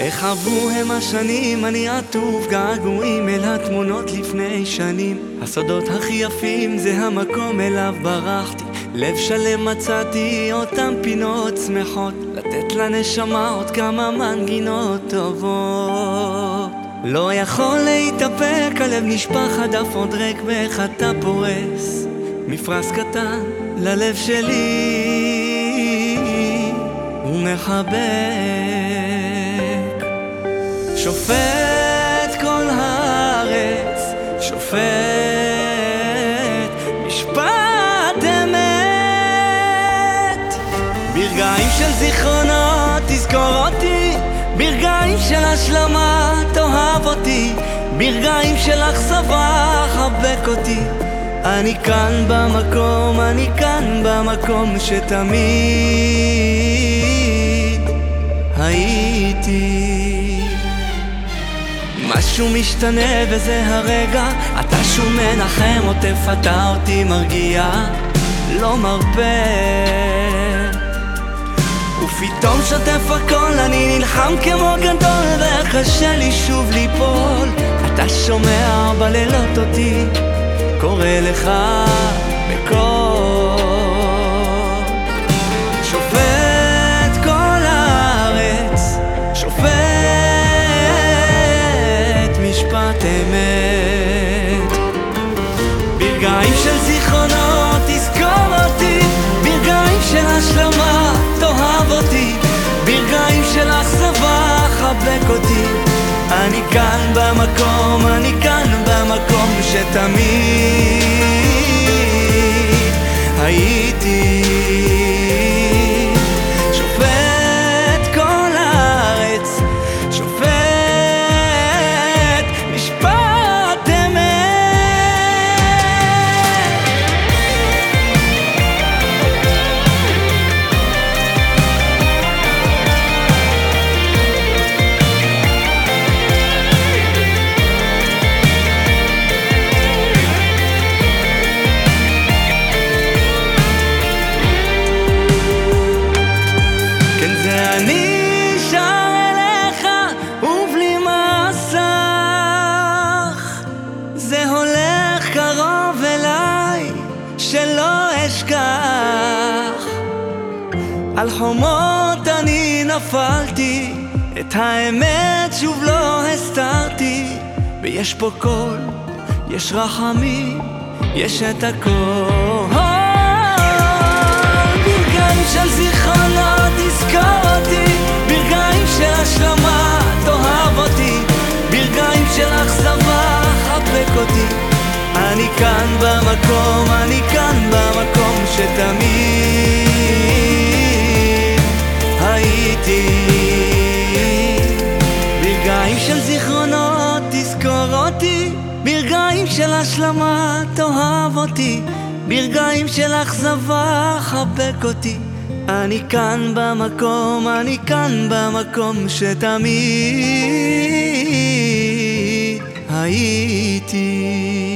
איך עברו הם השנים, אני עטוף געגועים אל התמונות לפני שנים. הסודות הכי יפים זה המקום אליו ברחתי. לב שלם מצאתי אותם פינות שמחות, לתת לנשמה עוד כמה מנגינות טובות. לא יכול להתאפק, הלב נשפך, הדף עוד ריק, ואיך אתה פורס מפרש קטן ללב שלי ומחבק. שופט כל הארץ, שופט משפט אמת. ברגעים של זיכרונות תזכור אותי, ברגעים של השלמה תאהב אותי, ברגעים של אכזבה חבק אותי. אני כאן במקום, אני כאן במקום שתמיד הייתי. משהו משתנה וזה הרגע. אתה שוב מנחם, עוטף אתה אותי מרגיע. לא מרפה. ופתאום שוטף הכל, אני נלחם כמו גדול וקשה לי שוב ליפול. אתה שומע בלילות אותי קורא לך בקול משפט אמת ברגעים של זיכרונות תזכור אותי. ברגעים של השלמה תאהב אותי. ברגעים של אכזבה חבק אותי. אני כאן במקום, אני כאן חומות אני נפלתי את האמת שוב לא הסתרתי. ויש פה קול, יש רחמים, יש את הכל. ברגעים של זיכרונות תזכור אותי ברגעים של השלמה תאהב אותי. ברגעים של אכזבה חבק אותי. אני כאן במקום, אני כאן במקום שתמיד הייתי ברגעים של זיכרונות תזכור אותי. ברגעים של השלמה תאהב אותי. ברגעים של אכזבה חבק אותי. אני כאן במקום, אני כאן במקום שתמיד הייתי